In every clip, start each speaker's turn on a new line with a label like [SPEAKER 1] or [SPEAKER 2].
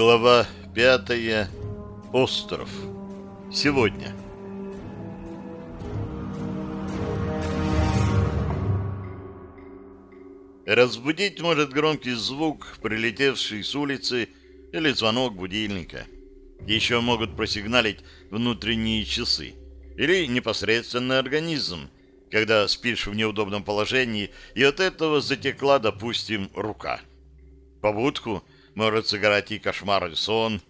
[SPEAKER 1] Глава пятая. Остров. Сегодня. Разбудить может громкий звук, прилетевший с улицы, или звонок будильника. Еще могут просигналить внутренние часы. Или непосредственно организм, когда спишь в неудобном положении, и от этого затекла, допустим, рука. Побудку может сыграть и кошмар, и сон,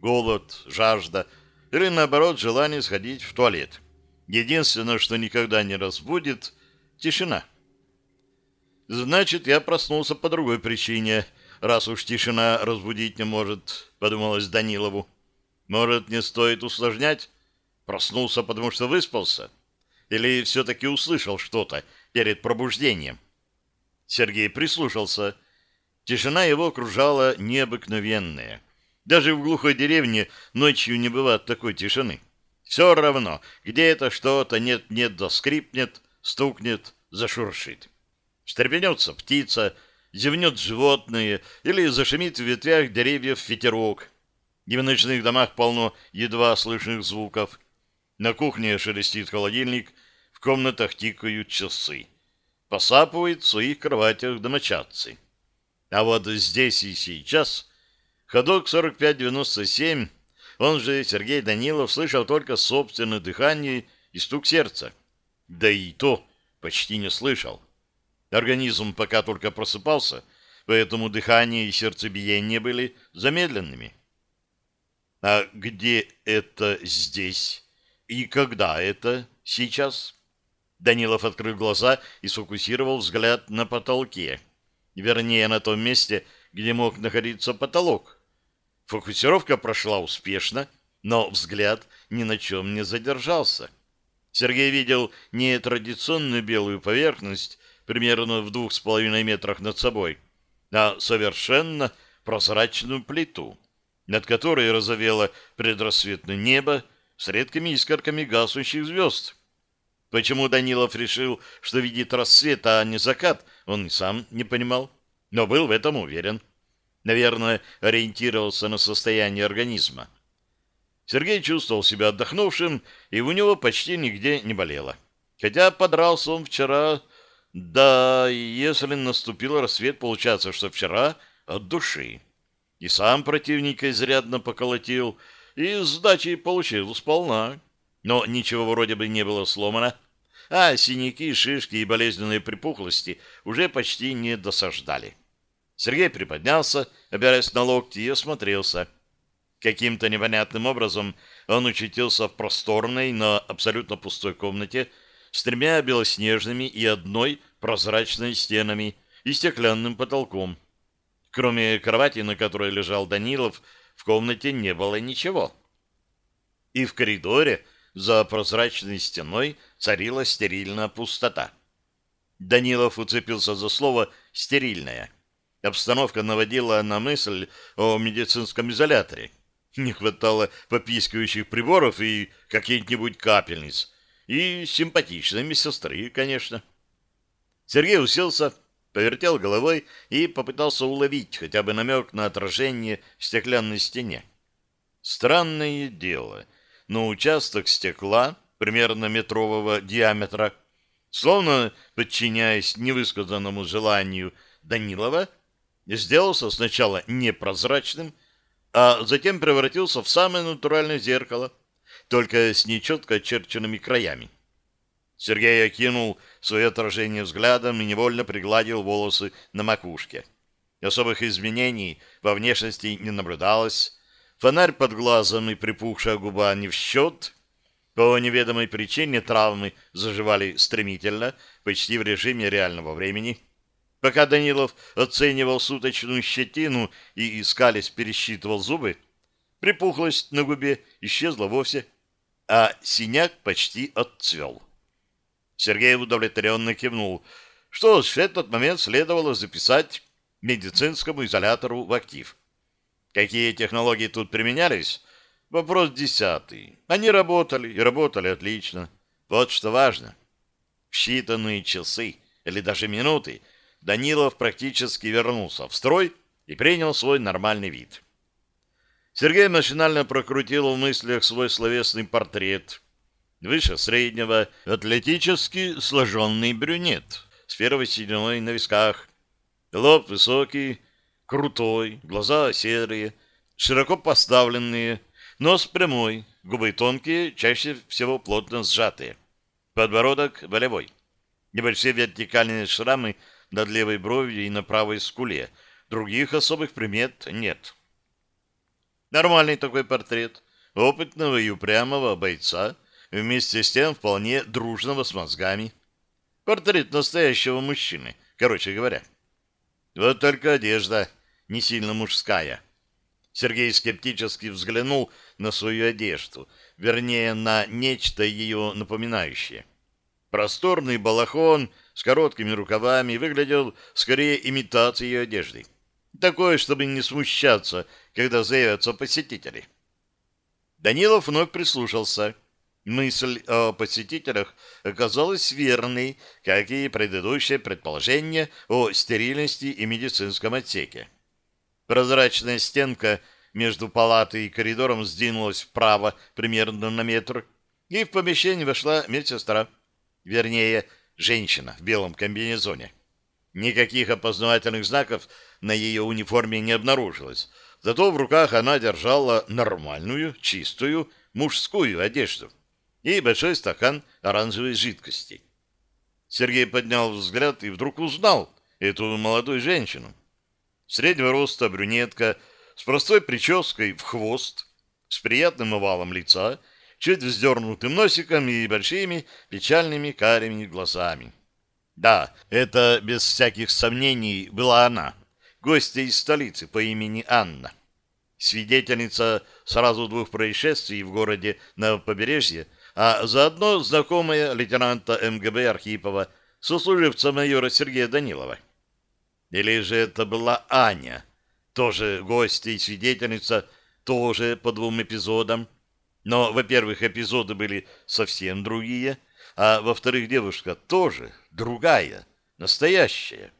[SPEAKER 1] голод, жажда, или, наоборот, желание сходить в туалет. Единственное, что никогда не разбудит — тишина. Значит, я проснулся по другой причине, раз уж тишина разбудить не может, — подумалось Данилову. Может, не стоит усложнять? Проснулся, потому что выспался? Или все-таки услышал что-то перед пробуждением? Сергей прислушался. Тишина его окружала необыкновенная. Даже в глухой деревне ночью не бывает такой тишины. Все равно, где это что-то нет-нет да скрипнет, стукнет, зашуршит. Встрепенется птица, зевнет животное или зашумит в ветвях деревьев ветерок. И в ночных домах полно едва слышных звуков. На кухне шелестит холодильник, в комнатах тикают часы. Посапывают в своих кроватях домочадцы. А вот здесь и сейчас ходок 4597, он же Сергей Данилов, слышал только собственное дыхание и стук сердца. Да и то почти не слышал. Организм пока только просыпался, поэтому дыхание и сердцебиение были замедленными. А где это здесь? И когда это сейчас? Данилов открыл глаза и сфокусировал взгляд на потолке. Вернее, на том месте, где мог находиться потолок. Фокусировка прошла успешно, но взгляд ни на чем не задержался. Сергей видел не традиционную белую поверхность, примерно в двух с половиной метрах над собой, а совершенно прозрачную плиту, над которой разовело предрассветное небо с редкими искорками гаснущих звезд. Почему Данилов решил, что видит рассвет, а не закат, он и сам не понимал, но был в этом уверен. Наверное, ориентировался на состояние организма. Сергей чувствовал себя отдохнувшим, и у него почти нигде не болело. Хотя подрался он вчера да, если наступил рассвет, получается, что вчера от души. И сам противника изрядно поколотил, и сдачи получил сполна. Но ничего вроде бы не было сломано, а синяки, шишки и болезненные припухлости уже почти не досаждали. Сергей приподнялся, опираясь на локти, и осмотрелся. Каким-то непонятным образом он очутился в просторной, но абсолютно пустой комнате, с тремя белоснежными и одной прозрачной стенами и стеклянным потолком. Кроме кровати, на которой лежал Данилов, в комнате не было ничего. И в коридоре за прозрачной стеной царила стерильная пустота. Данилов уцепился за слово «стерильная». Обстановка наводила на мысль о медицинском изоляторе. Не хватало попискивающих приборов и каких-нибудь капельниц, и симпатичной медсестры, конечно. Сергей уселся, повертел головой и попытался уловить хотя бы намек на отражение в стеклянной стене. Странное дело, но участок стекла, примерно метрового диаметра, словно подчиняясь невысказанному желанию Данилова, сделался сначала непрозрачным, а затем превратился в самое натуральное зеркало — только с нечетко очерченными краями. Сергей окинул свое отражение взглядом и невольно пригладил волосы на макушке. Особых изменений во внешности не наблюдалось. Фонарь под глазом и припухшая губа не в счет. По неведомой причине травмы заживали стремительно, почти в режиме реального времени. Пока Данилов оценивал суточную щетину и, искались, пересчитывал зубы, припухлость на губе исчезла вовсе а синяк почти отцвел. Сергей удовлетворенно кивнул. Что ж, этот момент следовало записать медицинскому изолятору в актив. Какие технологии тут применялись? Вопрос десятый. Они работали, и работали отлично. Вот что важно. В считанные часы, или даже минуты, Данилов практически вернулся в строй и принял свой нормальный вид. Сергей машинально прокрутил в мыслях свой словесный портрет. Выше среднего, атлетически сложенный брюнет, с первой сединой на висках. Лоб высокий, крутой, глаза серые, широко поставленные, нос прямой, губы тонкие, чаще всего плотно сжатые. Подбородок волевой. Небольшие вертикальные шрамы над левой бровью и на правой скуле. Других особых примет нет. Нормальный такой портрет. Опытного и упрямого бойца, вместе с тем вполне дружного с мозгами. Портрет настоящего мужчины, короче говоря. Вот только одежда не сильно мужская. Сергей скептически взглянул на свою одежду, вернее, на нечто ее напоминающее. Просторный балахон с короткими рукавами выглядел скорее имитацией одежды. Такое, чтобы не смущаться, когда заявятся посетители. Данилов вновь прислушался. Мысль о посетителях оказалась верной, как и предыдущее предположение о стерильности и медицинском отсеке. Прозрачная стенка между палатой и коридором сдвинулась вправо примерно на метр, и в помещение вошла медсестра, вернее, женщина в белом комбинезоне. Никаких опознавательных знаков на ее униформе не обнаружилось, зато в руках она держала нормальную, чистую, мужскую одежду и большой стакан оранжевой жидкости. Сергей поднял взгляд и вдруг узнал эту молодую женщину. Среднего роста брюнетка с простой прической в хвост, с приятным овалом лица, чуть вздернутым носиком и большими печальными карими глазами. Да, это, без всяких сомнений, была она, гостья из столицы по имени Анна. Свидетельница сразу двух происшествий в городе на побережье, а заодно знакомая лейтенанта МГБ Архипова, сослуживца майора Сергея Данилова. Или же это была Аня, тоже гостья и свидетельница, тоже по двум эпизодам. Но, во-первых, эпизоды были совсем другие — а во-вторых, девушка тоже другая, настоящая.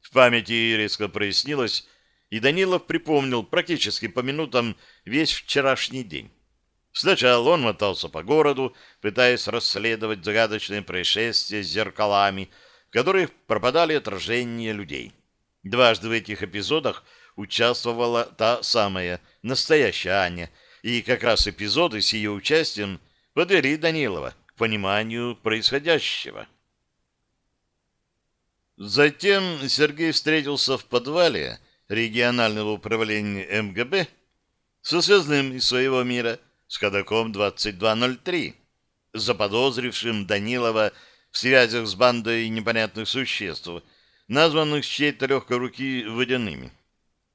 [SPEAKER 1] В памяти резко прояснилось, и Данилов припомнил практически по минутам весь вчерашний день. Сначала он мотался по городу, пытаясь расследовать загадочные происшествия с зеркалами, в которых пропадали отражения людей. Дважды в этих эпизодах участвовала та самая настоящая Аня, и как раз эпизоды с ее участием подвели Данилова пониманию происходящего. Затем Сергей встретился в подвале регионального управления МГБ со связным из своего мира с ходоком 2203, заподозрившим Данилова в связях с бандой непонятных существ, названных с чьей-то легкой руки водяными.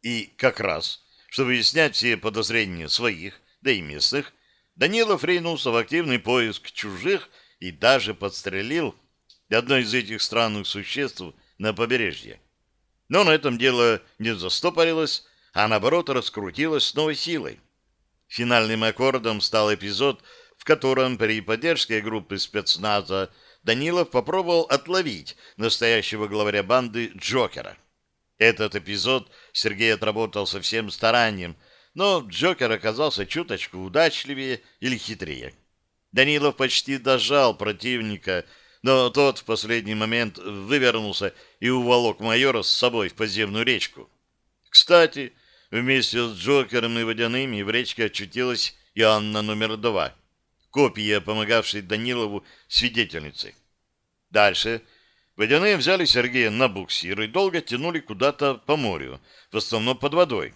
[SPEAKER 1] И как раз, чтобы снять все подозрения своих, да и местных, Данилов ринулся в активный поиск чужих и даже подстрелил одно из этих странных существ на побережье. Но на этом дело не застопорилось, а наоборот раскрутилось с новой силой. Финальным аккордом стал эпизод, в котором при поддержке группы спецназа Данилов попробовал отловить настоящего главаря банды Джокера. Этот эпизод Сергей отработал со всем старанием, но Джокер оказался чуточку удачливее или хитрее. Данилов почти дожал противника, но тот в последний момент вывернулся и уволок майора с собой в подземную речку. Кстати, вместе с Джокером и Водяными в речке очутилась и Анна номер два, копия, помогавшей Данилову свидетельницей. Дальше Водяные взяли Сергея на буксир и долго тянули куда-то по морю, в основном под водой.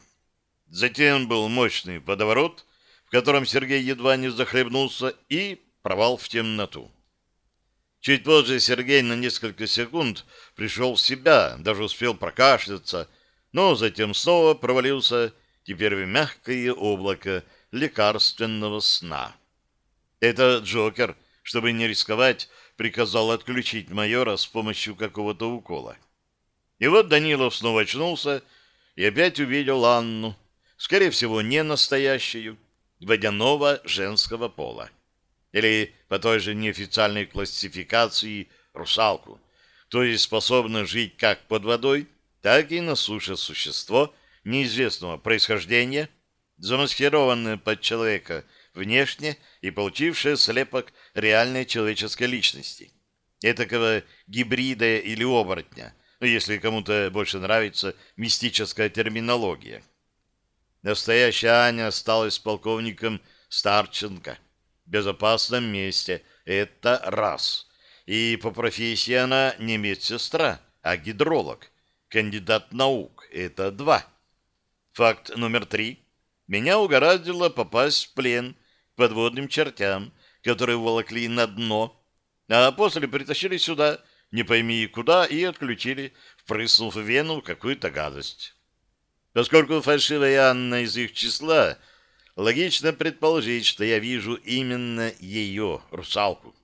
[SPEAKER 1] Затем был мощный водоворот, в котором Сергей едва не захлебнулся, и провал в темноту. Чуть позже Сергей на несколько секунд пришел в себя, даже успел прокашляться, но затем снова провалился теперь в мягкое облако лекарственного сна. Это Джокер, чтобы не рисковать, приказал отключить майора с помощью какого-то укола. И вот Данилов снова очнулся и опять увидел Анну, скорее всего, не настоящую, водяного женского пола. Или по той же неофициальной классификации русалку, то есть способна жить как под водой, так и на суше существо неизвестного происхождения, замаскированная под человека внешне и получившая слепок реальной человеческой личности. Этакого гибрида или оборотня, ну, если кому-то больше нравится мистическая терминология. Настоящая Аня осталась полковником Старченко в безопасном месте. Это раз. И по профессии она не медсестра, а гидролог, кандидат наук. Это два. Факт номер три. Меня угораздило попасть в плен к подводным чертям, которые волокли на дно, а после притащили сюда, не пойми куда, и отключили, впрыснув в вену какую-то гадость. Поскольку фальшивая Анна из их числа, логично предположить, что я вижу именно ее, русалку,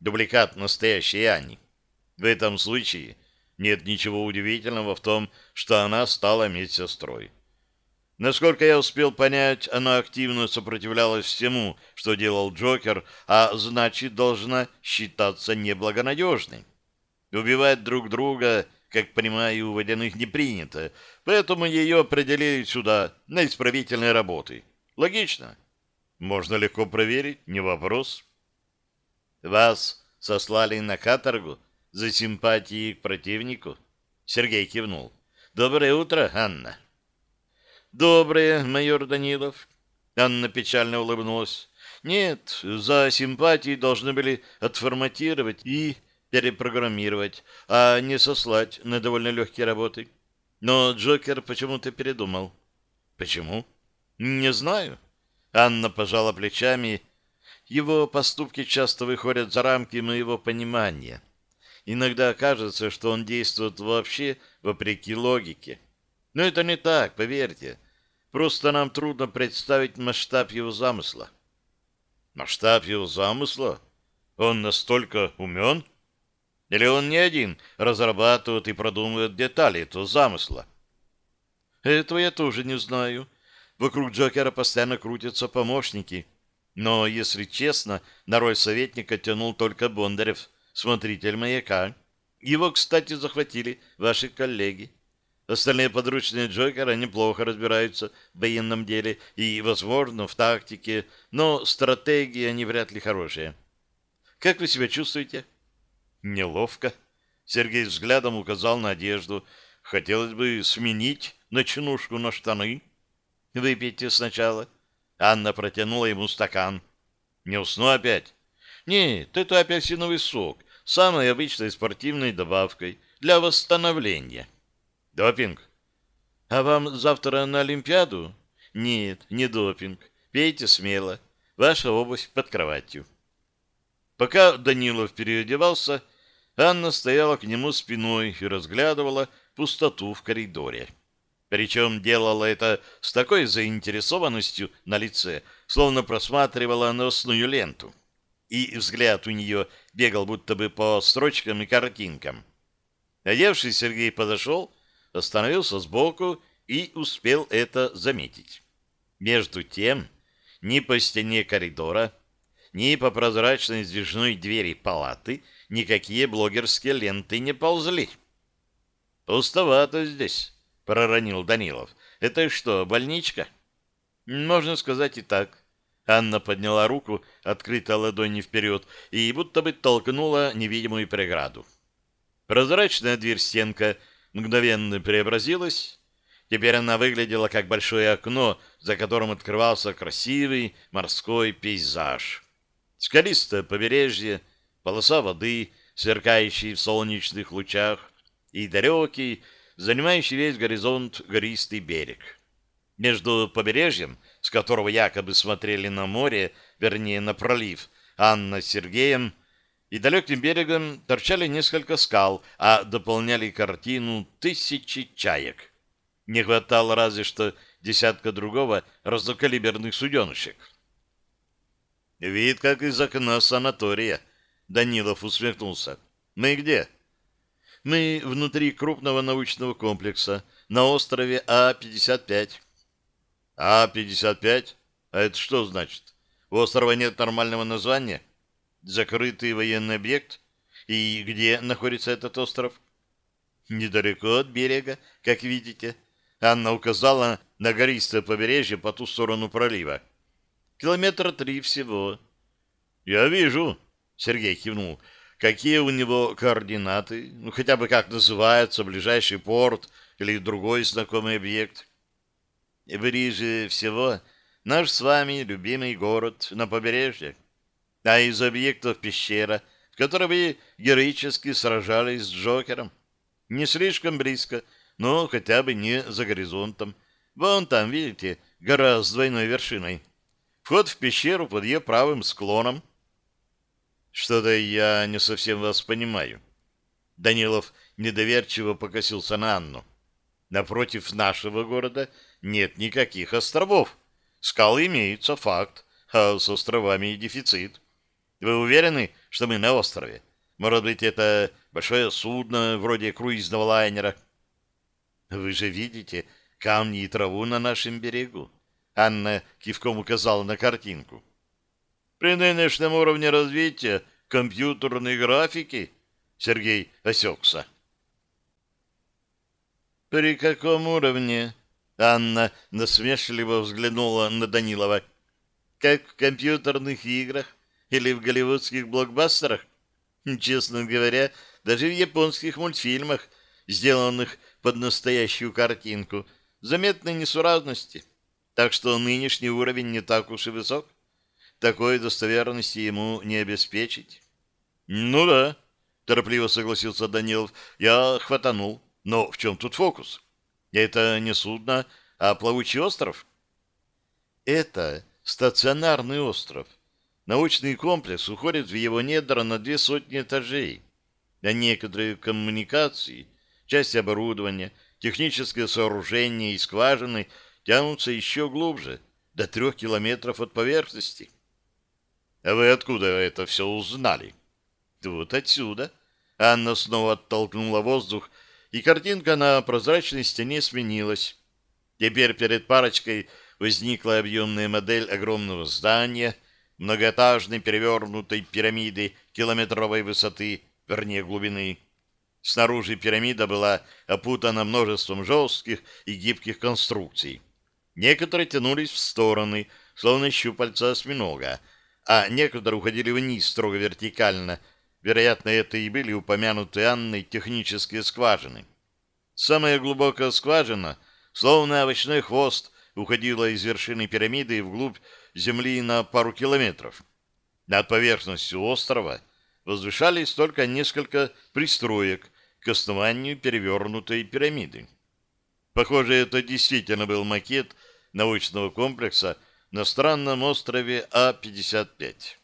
[SPEAKER 1] дубликат настоящей Анни. В этом случае нет ничего удивительного в том, что она стала медсестрой. Насколько я успел понять, она активно сопротивлялась всему, что делал Джокер, а значит, должна считаться неблагонадежной. Убивать друг друга, как понимаю, у водяных не принято, поэтому ее определили сюда, на исправительные работы. Логично. Можно легко проверить, не вопрос. Вас сослали на каторгу за симпатии к противнику? Сергей кивнул. Доброе утро, Анна. Доброе, майор Данилов. Анна печально улыбнулась. Нет, за симпатии должны были отформатировать и перепрограммировать, а не сослать на довольно легкие работы. Но Джокер почему-то передумал. Почему? Не знаю. Анна пожала плечами. Его поступки часто выходят за рамки моего понимания. Иногда кажется, что он действует вообще вопреки логике. Но это не так, поверьте. Просто нам трудно представить масштаб его замысла. Масштаб его замысла? Он настолько умен? Или он не один разрабатывает и продумывает детали этого замысла? Этого я тоже не знаю. Вокруг Джокера постоянно крутятся помощники. Но, если честно, на роль советника тянул только Бондарев, смотритель маяка. Его, кстати, захватили ваши коллеги. Остальные подручные Джокера неплохо разбираются в военном деле и, возможно, в тактике, но стратегии они вряд ли хорошие. Как вы себя чувствуете? Неловко. Сергей взглядом указал на одежду. Хотелось бы сменить ночнушку на штаны. Выпейте сначала. Анна протянула ему стакан. Не усну опять? Нет, это апельсиновый сок, самой обычной спортивной добавкой для восстановления. Допинг. А вам завтра на Олимпиаду? Нет, не допинг. Пейте смело. Ваша обувь под кроватью. Пока Данилов переодевался, Анна стояла к нему спиной и разглядывала пустоту в коридоре. Причем делала это с такой заинтересованностью на лице, словно просматривала новостную ленту. И взгляд у нее бегал будто бы по строчкам и картинкам. Одевший Сергей подошел остановился сбоку и успел это заметить. Между тем, ни по стене коридора, ни по прозрачной сдвижной двери палаты никакие блогерские ленты не ползли. «Пустовато здесь», — проронил Данилов. «Это что, больничка?» «Можно сказать и так». Анна подняла руку, открытой ладони вперед, и будто бы толкнула невидимую преграду. Прозрачная дверь-стенка мгновенно преобразилась. Теперь она выглядела как большое окно, за которым открывался красивый морской пейзаж. Скалистое побережье, полоса воды, сверкающие в солнечных лучах, и далекий, занимающий весь горизонт гористый берег. Между побережьем, с которого якобы смотрели на море, вернее, на пролив, Анна с Сергеем и далеким берегом торчали несколько скал, а дополняли картину тысячи чаек. Не хватало разве что десятка другого разнокалиберных суденышек. «Вид как из окна санатория», — Данилов усмехнулся. «Мы где?» «Мы внутри крупного научного комплекса на острове А-55». «А-55? А это что значит? У острова нет нормального названия?» закрытый военный объект? И где находится этот остров? Недалеко от берега, как видите. Анна указала на гористое побережье по ту сторону пролива. Километра три всего. Я вижу, Сергей кивнул. Какие у него координаты? Ну, хотя бы как называется ближайший порт или другой знакомый объект? Ближе всего наш с вами любимый город на побережье. А из объектов пещера, в которой вы героически сражались с Джокером. Не слишком близко, но хотя бы не за горизонтом. Вон там, видите, гора с двойной вершиной. Вход в пещеру под ее правым склоном. Что-то я не совсем вас понимаю. Данилов недоверчиво покосился на Анну. Напротив нашего города нет никаких островов. Скалы имеются, факт, а с островами дефицит. Вы уверены, что мы на острове? Может быть, это большое судно, вроде круизного лайнера? Вы же видите камни и траву на нашем берегу. Анна кивком указала на картинку. При нынешнем уровне развития компьютерной графики Сергей осекся. «При каком уровне?» Анна насмешливо взглянула на Данилова. «Как в компьютерных играх или в голливудских блокбастерах? Честно говоря, даже в японских мультфильмах, сделанных под настоящую картинку, заметны несуразности так что нынешний уровень не так уж и высок. Такой достоверности ему не обеспечить. Ну да, торопливо согласился Данилов. Я хватанул. Но в чем тут фокус? Это не судно, а плавучий остров. Это стационарный остров. Научный комплекс уходит в его недра на две сотни этажей. А некоторые коммуникации, части оборудования, технические сооружения и скважины – тянутся еще глубже, до трех километров от поверхности. А вы откуда это все узнали? Вот отсюда. Анна снова оттолкнула воздух, и картинка на прозрачной стене сменилась. Теперь перед парочкой возникла объемная модель огромного здания, многоэтажной перевернутой пирамиды километровой высоты, вернее глубины. Снаружи пирамида была опутана множеством жестких и гибких конструкций. Некоторые тянулись в стороны, словно щупальца осьминога, а некоторые уходили вниз строго вертикально. Вероятно, это и были упомянутые Анной технические скважины. Самая глубокая скважина, словно овощной хвост, уходила из вершины пирамиды вглубь земли на пару километров. Над поверхностью острова возвышались только несколько пристроек к основанию перевернутой пирамиды. Похоже, это действительно был макет научного комплекса на странном острове А-55.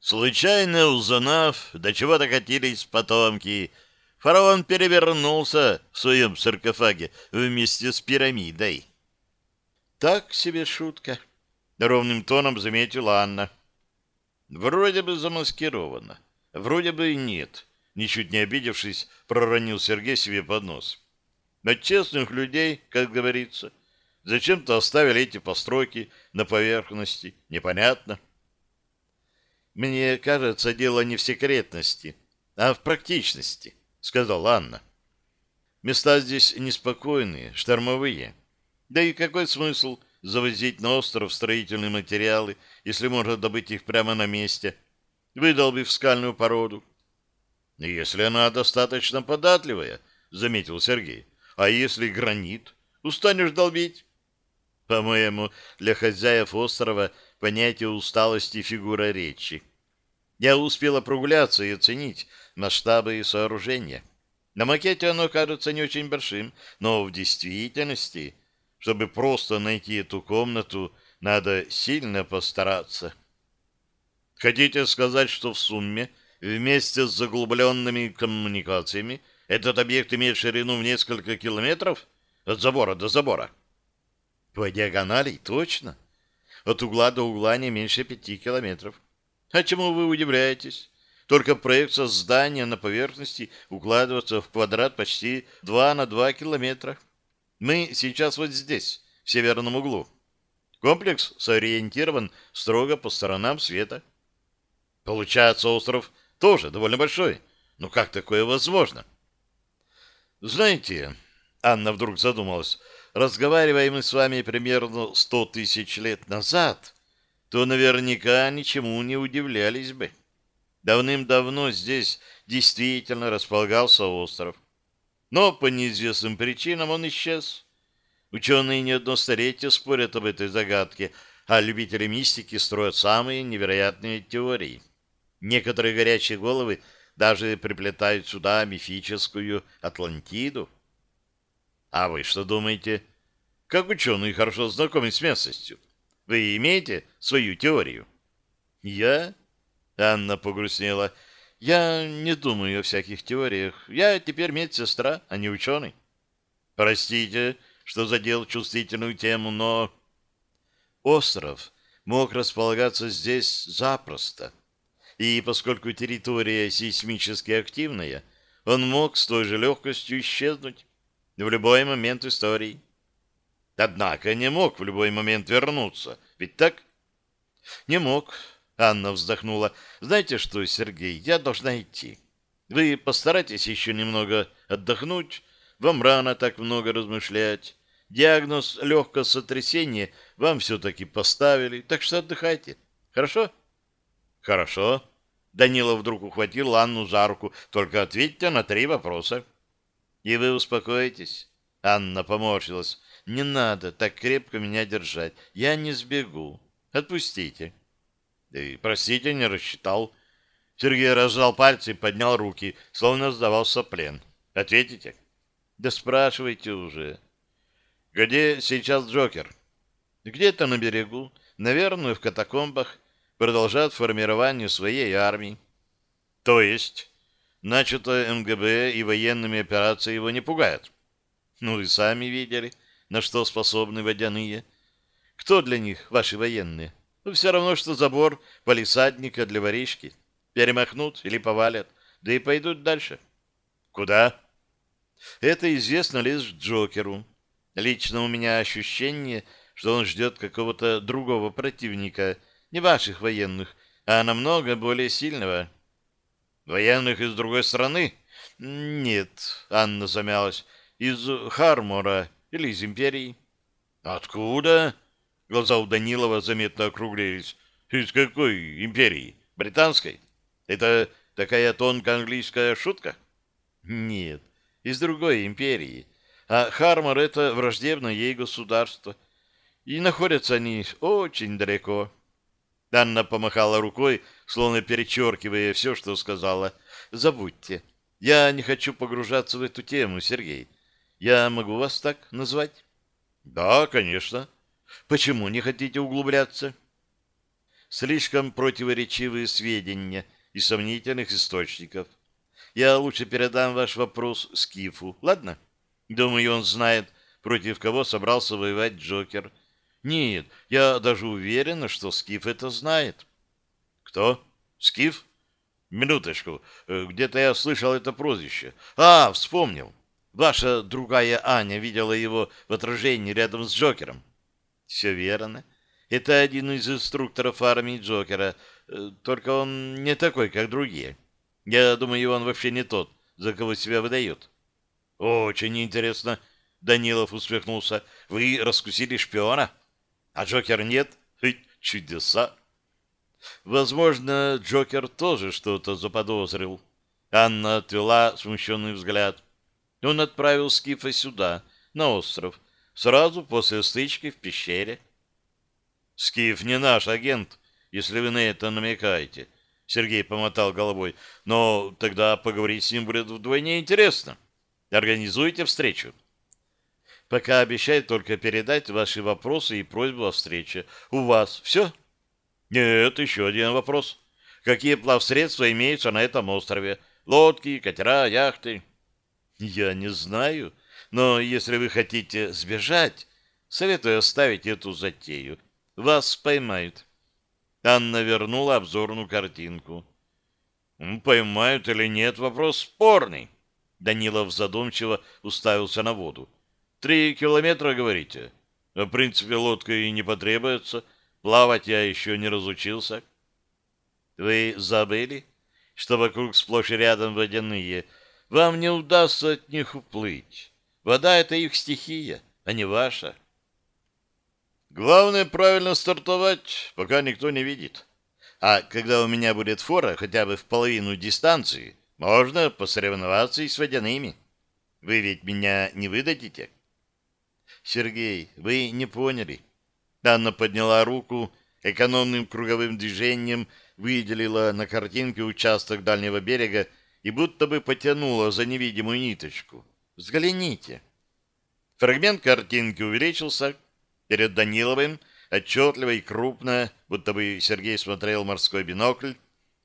[SPEAKER 1] Случайно узнав, до чего докатились потомки, фараон перевернулся в своем саркофаге вместе с пирамидой. «Так себе шутка», — ровным тоном заметила Анна. «Вроде бы замаскировано, вроде бы и нет», — ничуть не обидевшись, проронил Сергей себе под нос. «От честных людей, как говорится, Зачем-то оставили эти постройки на поверхности. Непонятно. Мне кажется, дело не в секретности, а в практичности, сказала Анна. Места здесь неспокойные, штормовые. Да и какой смысл завозить на остров строительные материалы, если можно добыть их прямо на месте, выдолбив скальную породу? Если она достаточно податливая, заметил Сергей. А если гранит? Устанешь долбить? По-моему, для хозяев острова понятие усталости фигура речи. Я успела прогуляться и оценить масштабы и сооружения. На макете оно кажется не очень большим, но в действительности, чтобы просто найти эту комнату, надо сильно постараться. Хотите сказать, что в сумме, вместе с заглубленными коммуникациями, этот объект имеет ширину в несколько километров от забора до забора? По диагонали точно. От угла до угла не меньше пяти километров. А чему вы удивляетесь? Только проекция здания на поверхности укладывается в квадрат почти 2 на 2 километра. Мы сейчас вот здесь, в северном углу. Комплекс сориентирован строго по сторонам света. Получается, остров тоже довольно большой. Но как такое возможно? Знаете, Анна вдруг задумалась, разговариваем мы с вами примерно сто тысяч лет назад, то наверняка ничему не удивлялись бы. Давным-давно здесь действительно располагался остров. Но по неизвестным причинам он исчез. Ученые не одно столетие спорят об этой загадке, а любители мистики строят самые невероятные теории. Некоторые горячие головы даже приплетают сюда мифическую Атлантиду. А вы что думаете? Как ученый, хорошо знакомый с местностью. Вы имеете свою теорию? Я? Анна погрустнела. Я не думаю о всяких теориях. Я теперь медсестра, а не ученый. Простите, что задел чувствительную тему, но... Остров мог располагаться здесь запросто. И поскольку территория сейсмически активная, он мог с той же легкостью исчезнуть в любой момент истории. Однако не мог в любой момент вернуться. Ведь так? Не мог. Анна вздохнула. Знаете что, Сергей, я должна идти. Вы постарайтесь еще немного отдохнуть. Вам рано так много размышлять. Диагноз легкое сотрясение вам все-таки поставили, так что отдыхайте. Хорошо? Хорошо. Данила вдруг ухватил Анну за руку. Только ответьте на три вопроса. И вы успокоитесь? Анна поморщилась. Не надо так крепко меня держать. Я не сбегу. Отпустите. И, простите, не рассчитал. Сергей разжал пальцы и поднял руки, словно сдавался плен. Ответите? Да спрашивайте уже. Где сейчас Джокер? Где-то на берегу, наверное, в катакомбах, продолжает формирование своей армии. То есть, начато МГБ и военными операции его не пугают. Ну, и сами видели, на что способны водяные. Кто для них ваши военные? Ну, все равно, что забор полисадника для воришки. Перемахнут или повалят, да и пойдут дальше. Куда? Это известно лишь Джокеру. Лично у меня ощущение, что он ждет какого-то другого противника, не ваших военных, а намного более сильного. Военных из другой страны? Нет, Анна замялась. Из Хармора или из Империи. Откуда? Глаза у Данилова заметно округлились. Из какой империи? Британской? Это такая тонкая английская шутка? Нет, из другой империи. А Хармор — это враждебное ей государство. И находятся они очень далеко. Анна помахала рукой, словно перечеркивая все, что сказала. «Забудьте. Я не хочу погружаться в эту тему, Сергей. Я могу вас так назвать? Да, конечно. Почему не хотите углубляться? Слишком противоречивые сведения из сомнительных источников. Я лучше передам ваш вопрос Скифу, ладно? Думаю, он знает, против кого собрался воевать Джокер. Нет, я даже уверена, что Скиф это знает. Кто? Скиф? Минуточку, э, где-то я слышал это прозвище. А, вспомнил. Ваша другая Аня видела его в отражении рядом с Джокером. Все верно. Это один из инструкторов армии Джокера, э, только он не такой, как другие. Я думаю, он вообще не тот, за кого себя выдает. Очень интересно. Данилов усмехнулся. Вы раскусили шпиона? А Джокер нет? Чудеса. Возможно, Джокер тоже что-то заподозрил. Анна отвела смущенный взгляд. Он отправил Скифа сюда, на остров, сразу после стычки в пещере. Скиф не наш агент, если вы на это намекаете. Сергей помотал головой. Но тогда поговорить с ним будет вдвойне интересно. Организуйте встречу. Пока обещаю только передать ваши вопросы и просьбу о встрече. У вас все? Нет, еще один вопрос. Какие плавсредства имеются на этом острове? Лодки, катера, яхты? Я не знаю, но если вы хотите сбежать, советую оставить эту затею. Вас поймают. Анна вернула обзорную картинку. Поймают или нет, вопрос спорный. Данилов задумчиво уставился на воду. Три километра, говорите? В принципе, лодка и не потребуется. Плавать я еще не разучился. Вы забыли, что вокруг сплошь и рядом водяные вам не удастся от них уплыть. Вода — это их стихия, а не ваша. Главное правильно стартовать, пока никто не видит. А когда у меня будет фора хотя бы в половину дистанции, можно посоревноваться и с водяными. Вы ведь меня не выдадите? Сергей, вы не поняли. Анна подняла руку, экономным круговым движением выделила на картинке участок дальнего берега и будто бы потянула за невидимую ниточку. Взгляните. Фрагмент картинки увеличился перед Даниловым, отчетливо и крупно, будто бы Сергей смотрел морской бинокль,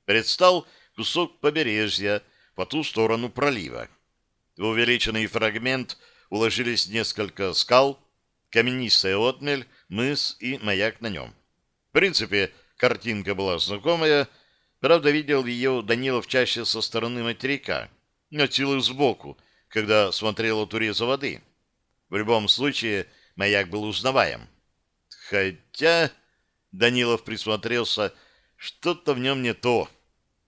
[SPEAKER 1] предстал кусок побережья по ту сторону пролива. В увеличенный фрагмент уложились несколько скал, каменистая отмель, мыс и маяк на нем. В принципе, картинка была знакомая, правда, видел ее Данилов чаще со стороны материка, от силы сбоку, когда смотрел от уреза воды. В любом случае, маяк был узнаваем. Хотя Данилов присмотрелся, что-то в нем не то.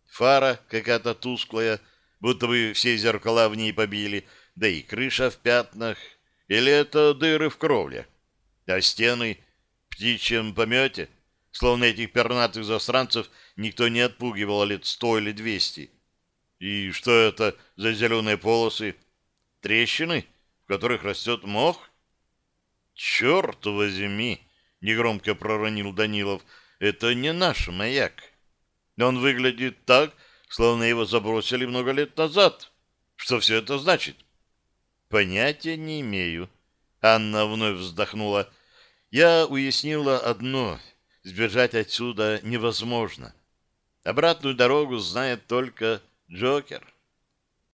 [SPEAKER 1] Фара какая-то тусклая, будто бы все зеркала в ней побили, да и крыша в пятнах. Или это дыры в кровле? А стены в птичьем помете? Словно этих пернатых засранцев никто не отпугивал лет сто или двести. И что это за зеленые полосы? Трещины, в которых растет мох? Черт возьми! Негромко проронил Данилов. Это не наш маяк. Он выглядит так, словно его забросили много лет назад. Что все это значит? Понятия не имею. Анна вновь вздохнула. Я уяснила одно. Сбежать отсюда невозможно. Обратную дорогу знает только Джокер.